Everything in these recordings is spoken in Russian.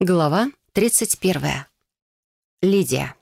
Глава 31. Лидия.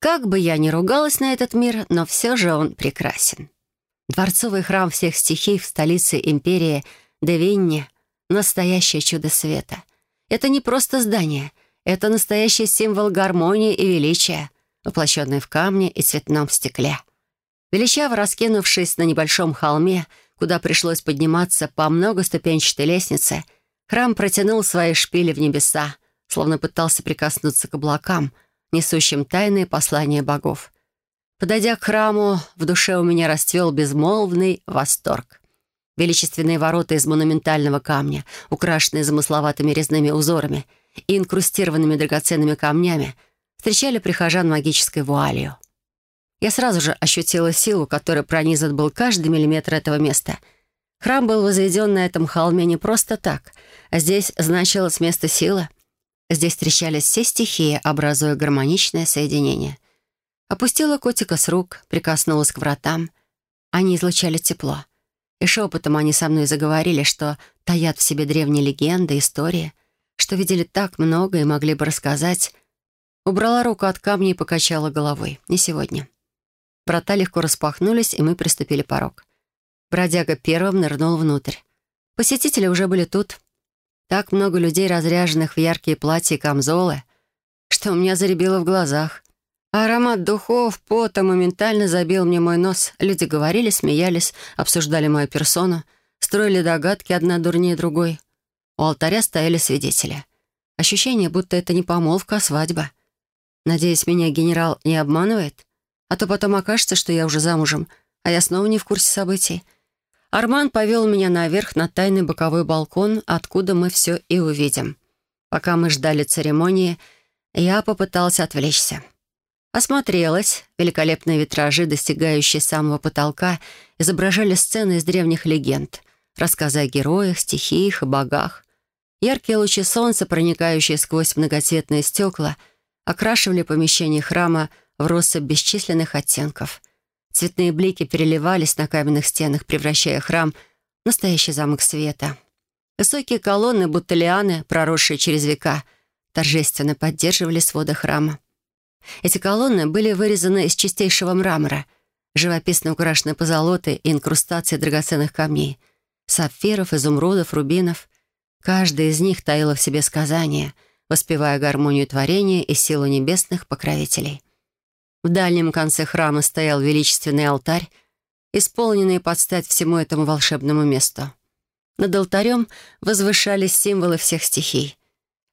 Как бы я ни ругалась на этот мир, но все же он прекрасен. Дворцовый храм всех стихий в столице империи Девинне — настоящее чудо света. Это не просто здание, это настоящий символ гармонии и величия, воплощенный в камне и цветном стекле. Величаво раскинувшись на небольшом холме, куда пришлось подниматься по многоступенчатой лестнице — Храм протянул свои шпили в небеса, словно пытался прикоснуться к облакам, несущим тайные послания богов. Подойдя к храму, в душе у меня расцвел безмолвный восторг. Величественные ворота из монументального камня, украшенные замысловатыми резными узорами и инкрустированными драгоценными камнями, встречали прихожан магической вуалью. Я сразу же ощутила силу, которая пронизан был каждый миллиметр этого места — Храм был возведен на этом холме не просто так. а Здесь значилось место силы. Здесь встречались все стихии, образуя гармоничное соединение. Опустила котика с рук, прикоснулась к вратам. Они излучали тепло. И шепотом они со мной заговорили, что таят в себе древние легенды, истории, что видели так много и могли бы рассказать. Убрала руку от камня и покачала головой. Не сегодня. Врата легко распахнулись, и мы приступили порог. Бродяга первым нырнул внутрь. Посетители уже были тут. Так много людей, разряженных в яркие платья и камзолы, что у меня заребило в глазах. Аромат духов, пота моментально забил мне мой нос. Люди говорили, смеялись, обсуждали мою персону, строили догадки одна дурнее другой. У алтаря стояли свидетели. Ощущение, будто это не помолвка, а свадьба. Надеюсь, меня генерал не обманывает? А то потом окажется, что я уже замужем, а я снова не в курсе событий. Арман повел меня наверх на тайный боковой балкон, откуда мы все и увидим. Пока мы ждали церемонии, я попыталась отвлечься. Осмотрелась. Великолепные витражи, достигающие самого потолка, изображали сцены из древних легенд, рассказы о героях, стихиях и богах. Яркие лучи солнца, проникающие сквозь многоцветные стекла, окрашивали помещение храма в россыпь бесчисленных оттенков — Цветные блики переливались на каменных стенах, превращая храм в настоящий замок света. Высокие колонны, будто лианы, проросшие через века, торжественно поддерживали своды храма. Эти колонны были вырезаны из чистейшего мрамора, живописно украшены позолотой и инкрустацией драгоценных камней, сапфиров, изумрудов, рубинов. Каждая из них таила в себе сказание, воспевая гармонию творения и силу небесных покровителей. В дальнем конце храма стоял величественный алтарь, исполненный под стать всему этому волшебному месту. Над алтарем возвышались символы всех стихий.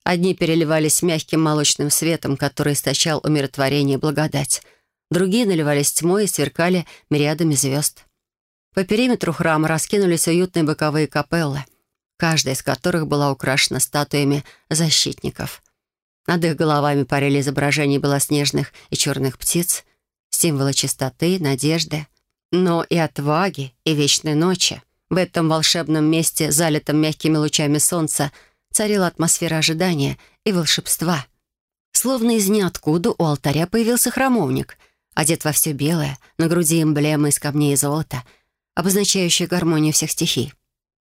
Одни переливались мягким молочным светом, который источал умиротворение и благодать. Другие наливались тьмой и сверкали мириадами звезд. По периметру храма раскинулись уютные боковые капеллы, каждая из которых была украшена статуями защитников — над их головами парили изображения белоснежных и черных птиц, символы чистоты, надежды, но и отваги, и вечной ночи. В этом волшебном месте, залитом мягкими лучами солнца, царила атмосфера ожидания и волшебства. Словно из ниоткуда у алтаря появился храмовник, одет во все белое, на груди эмблемы из камней и золота, обозначающая гармонию всех стихий.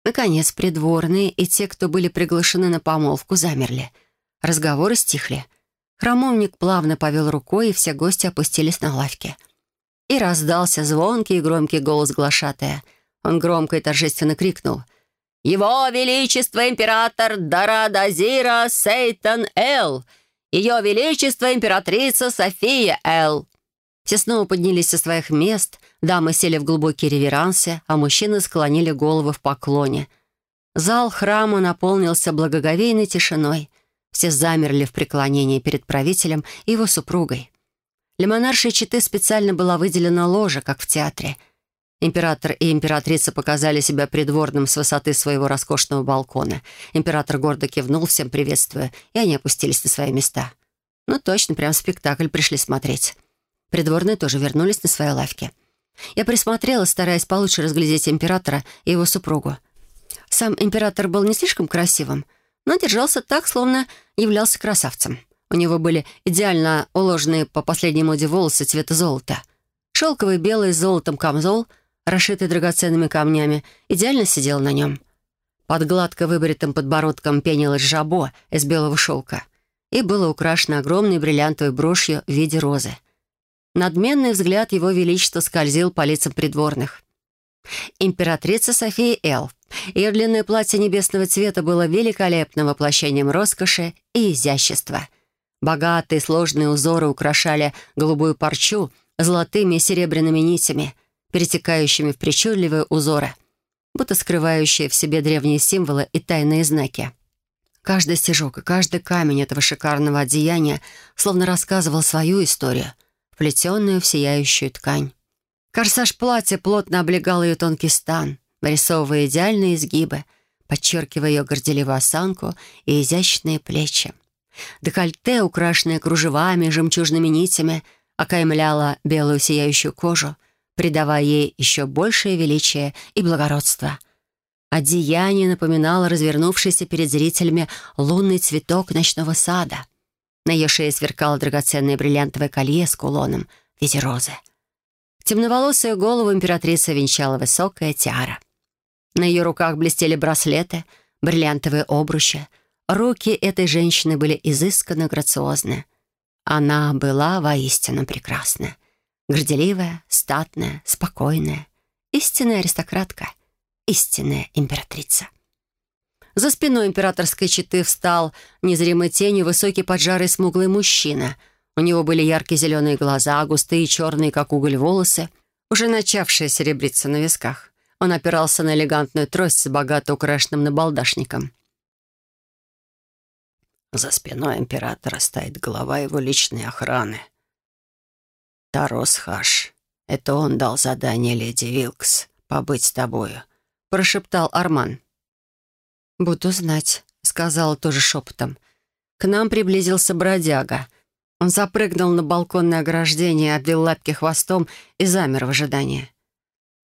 Наконец, придворные и те, кто были приглашены на помолвку, замерли — Разговоры стихли. Храмовник плавно повел рукой, и все гости опустились на лавки. И раздался звонкий и громкий голос глашатая. Он громко и торжественно крикнул. «Его Величество император Дарадазира Сейтан Эл! Ее Величество императрица София Эл!» Все снова поднялись со своих мест, дамы сели в глубокие реверансы, а мужчины склонили головы в поклоне. Зал храма наполнился благоговейной тишиной. Все замерли в преклонении перед правителем и его супругой. Для монаршей Читы специально была выделена ложа, как в театре. Император и императрица показали себя придворным с высоты своего роскошного балкона. Император гордо кивнул, всем приветствуя, и они опустились на свои места. Ну точно, прям спектакль пришли смотреть. Придворные тоже вернулись на свои лавки. Я присмотрела, стараясь получше разглядеть императора и его супругу. Сам император был не слишком красивым — но держался так, словно являлся красавцем. У него были идеально уложенные по последней моде волосы цвета золота. Шелковый белый с золотом камзол, расшитый драгоценными камнями, идеально сидел на нем. Под гладко выбритым подбородком пенилось жабо из белого шелка и было украшено огромной бриллиантовой брошью в виде розы. Надменный взгляд его величества скользил по лицам придворных. Императрица София Эл. Ее длинное платье небесного цвета было великолепным воплощением роскоши и изящества. Богатые сложные узоры украшали голубую парчу золотыми и серебряными нитями, перетекающими в причудливые узоры, будто скрывающие в себе древние символы и тайные знаки. Каждый стежок и каждый камень этого шикарного одеяния словно рассказывал свою историю, вплетенную в сияющую ткань. Корсаж платья плотно облегал ее тонкий стан, вырисовывая идеальные изгибы, подчеркивая ее горделивую осанку и изящные плечи. Декольте, украшенное кружевами и жемчужными нитями, окаймляло белую сияющую кожу, придавая ей еще большее величие и благородство. Одеяние напоминало развернувшийся перед зрителями лунный цветок ночного сада. На ее шее сверкало драгоценное бриллиантовое колье с кулоном в виде розы. Темноволосую голову императрицы венчала высокая тиара. На ее руках блестели браслеты, бриллиантовые обручи. Руки этой женщины были изысканно грациозны. Она была воистину прекрасна. Горделивая, статная, спокойная. Истинная аристократка. Истинная императрица. За спиной императорской четы встал незримой тенью высокий поджарый смуглый мужчина — у него были яркие зеленые глаза, густые черные, как уголь, волосы, уже начавшие серебриться на висках. Он опирался на элегантную трость с богато украшенным набалдашником. За спиной императора стоит глава его личной охраны. Тарос Хаш. Это он дал задание леди Вилкс побыть с тобою, — прошептал Арман. «Буду знать», — сказала тоже шепотом. К нам приблизился бродяга — он запрыгнул на балконное ограждение, обвил лапки хвостом и замер в ожидании.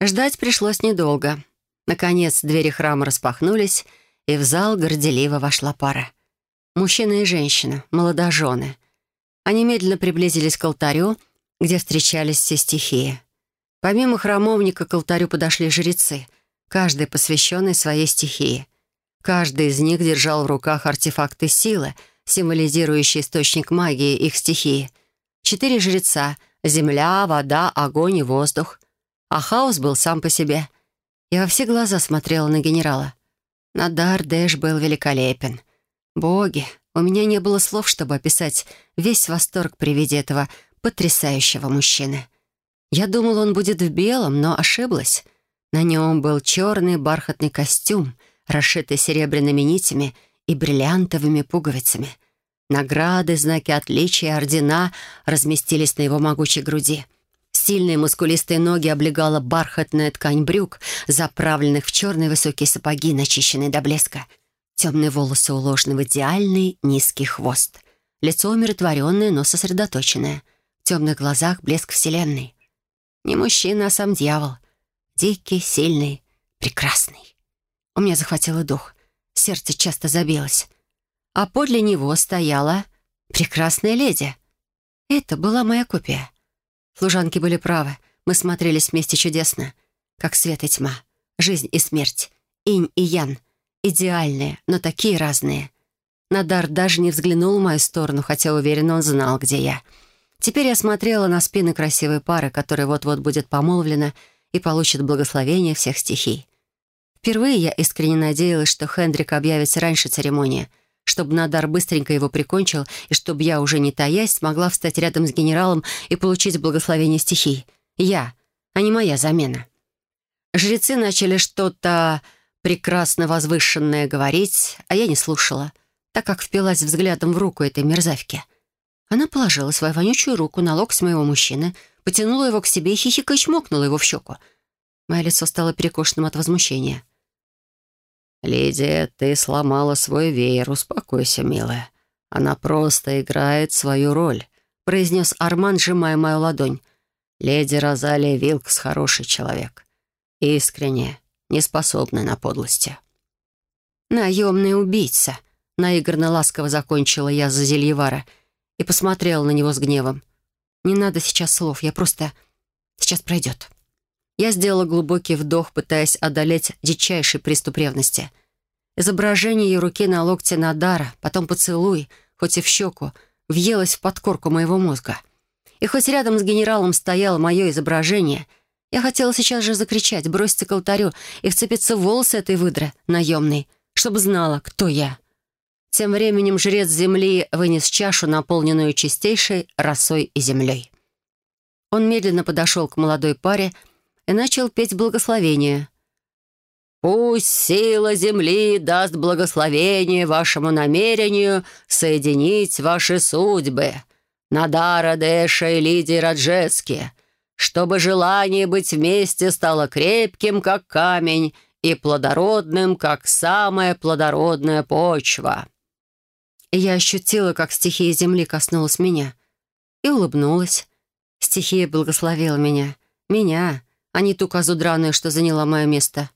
Ждать пришлось недолго. Наконец, двери храма распахнулись, и в зал горделиво вошла пара. Мужчина и женщина, молодожены. Они медленно приблизились к алтарю, где встречались все стихии. Помимо храмовника к алтарю подошли жрецы, каждый посвященный своей стихии. Каждый из них держал в руках артефакты силы — символизирующий источник магии их стихии. Четыре жреца — земля, вода, огонь и воздух. А хаос был сам по себе. Я во все глаза смотрела на генерала. Надар Дэш был великолепен. Боги, у меня не было слов, чтобы описать весь восторг при виде этого потрясающего мужчины. Я думала, он будет в белом, но ошиблась. На нем был черный бархатный костюм, расшитый серебряными нитями — и бриллиантовыми пуговицами. Награды, знаки отличия, ордена разместились на его могучей груди. Сильные мускулистые ноги облегала бархатная ткань брюк, заправленных в черные высокие сапоги, начищенные до блеска. Темные волосы уложены в идеальный низкий хвост. Лицо умиротворенное, но сосредоточенное. В темных глазах блеск вселенной. Не мужчина, а сам дьявол. Дикий, сильный, прекрасный. У меня захватило дух. Сердце часто забилось. А подле него стояла прекрасная леди. Это была моя копия. Служанки были правы. Мы смотрелись вместе чудесно. Как свет и тьма, жизнь и смерть, инь и ян. Идеальные, но такие разные. Надар даже не взглянул в мою сторону, хотя уверен, он знал, где я. Теперь я смотрела на спины красивой пары, которая вот-вот будет помолвлена и получит благословение всех стихий. Впервые я искренне надеялась, что Хендрик объявится раньше церемонии, чтобы Надар быстренько его прикончил, и чтобы я, уже не таясь, смогла встать рядом с генералом и получить благословение стихий. Я, а не моя замена. Жрецы начали что-то прекрасно возвышенное говорить, а я не слушала, так как впилась взглядом в руку этой мерзавки. Она положила свою вонючую руку на локоть моего мужчины, потянула его к себе и хихикой чмокнула его в щеку. Мое лицо стало перекошенным от возмущения. «Лидия, ты сломала свой веер, успокойся, милая. Она просто играет свою роль», — произнес Арман, сжимая мою ладонь. «Леди Розалия Вилкс хороший человек. Искренне, неспособный на подлости». «Наемный убийца», — наигранно ласково закончила я за Зельевара и посмотрела на него с гневом. «Не надо сейчас слов, я просто... Сейчас пройдет». Я сделала глубокий вдох, пытаясь одолеть дичайший приступ ревности. Изображение ее руки на локте Надара, потом поцелуй, хоть и в щеку, въелось в подкорку моего мозга. И хоть рядом с генералом стояло мое изображение, я хотела сейчас же закричать, броситься к алтарю и вцепиться в волосы этой выдры, наемной, чтобы знала, кто я. Тем временем жрец земли вынес чашу, наполненную чистейшей росой и землей. Он медленно подошел к молодой паре и начал петь благословение — Пусть сила земли даст благословение вашему намерению соединить ваши судьбы. Надара Дэша и Лидии Раджески, чтобы желание быть вместе стало крепким, как камень, и плодородным, как самая плодородная почва». Я ощутила, как стихия земли коснулась меня, и улыбнулась. Стихия благословила меня. Меня, а не ту козу драную, что заняла мое место.